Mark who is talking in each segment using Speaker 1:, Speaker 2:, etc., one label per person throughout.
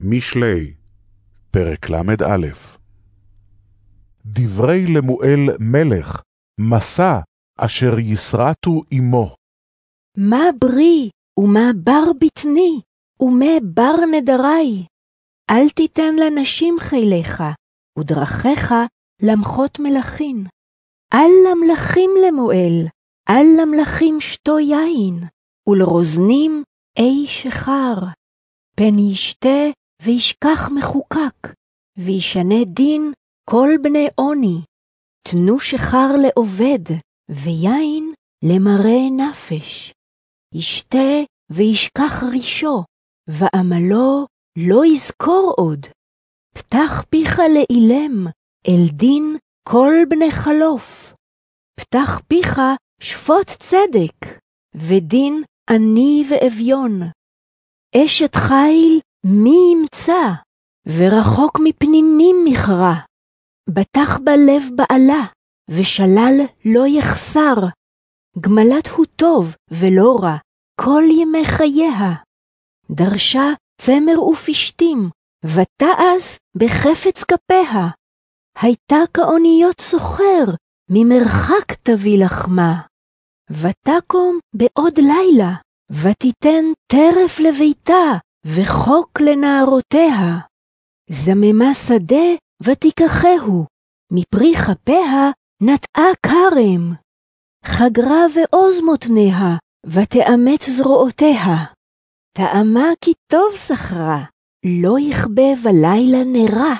Speaker 1: משלי, פרק ל"א
Speaker 2: דברי למואל מלך, מסע אשר יסרטו עמו.
Speaker 3: מה ברי, ומה בר בטני, ומה בר נדרי? אל תיתן לנשים חיליך, ודרכיך למחות מלכים. אל למלכים למואל, אל למלכים שתו יין, ולרוזנים אי שחר. פן ישתה וישכח מחוקק, וישנה דין כל בני עוני. תנו שחר לעובד, ויין למראה נפש. ישתה וישכח רישו, ועמלו לא יזכור עוד. פתח פיך לאילם, אל דין כל בני חלוף. פתח פיך שפוט צדק, ודין עני ואביון. אשת חיל מי ימצא, ורחוק מפנינים מכרה. בטח בלב בעלה, ושלל לא יחסר. גמלת הוא טוב ולא רע, כל ימי חייה. דרשה צמר ופשתים, ותעש בחפץ כפיה. הייתה כאוניות סוחר, ממרחק תביא לחמה. ותקום בעוד לילה, ותיתן טרף לביתה, וחוק לנערותיה. זממה שדה ותיקחהו, מפרי כפיה נטעה כרם. חגרה ועוז מותניה, ותאמץ זרועותיה. טעמה כי טוב שכרה, לא יכבה בלילה נרה.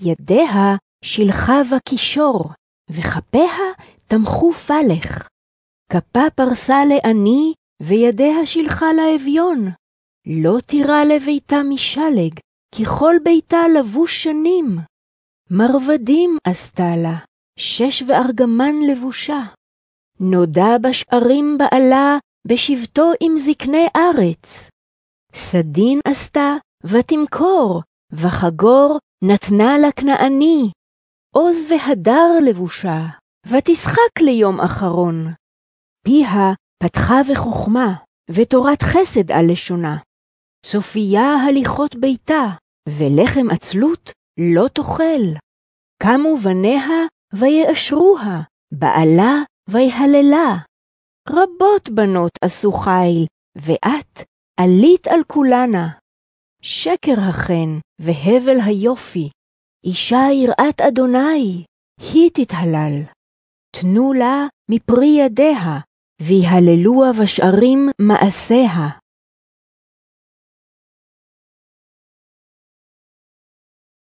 Speaker 3: ידיה שילחה בקישור, וכפיה תמכו פלך. כפה פרסה לעני, וידיה שילחה לאביון. לא תירא לביתה משלג, כי כל ביתה לבוש שנים. מרבדים עשתה לה, שש וארגמן לבושה. נודע בשערים בעלה, בשבתו עם זקני ארץ. סדין עשתה, ותמכור, וחגור נתנה לכנעני. עוז והדר לבושה, ותשחק ליום אחרון. פיה פתחה וחוכמה, ותורת חסד על לשונה. סופיה הליכות ביתה, ולחם עצלות לא תאכל. קמו בניה ויאשרוה, בעלה ויהללה. רבות בנות עשו חיל, ואת עלית על כולנה. שקר החן והבל היופי, אישה יראת אדוני, היא תתהלל. תנו לה מפרי ידיה, ויהללוה בשערים מעשיה.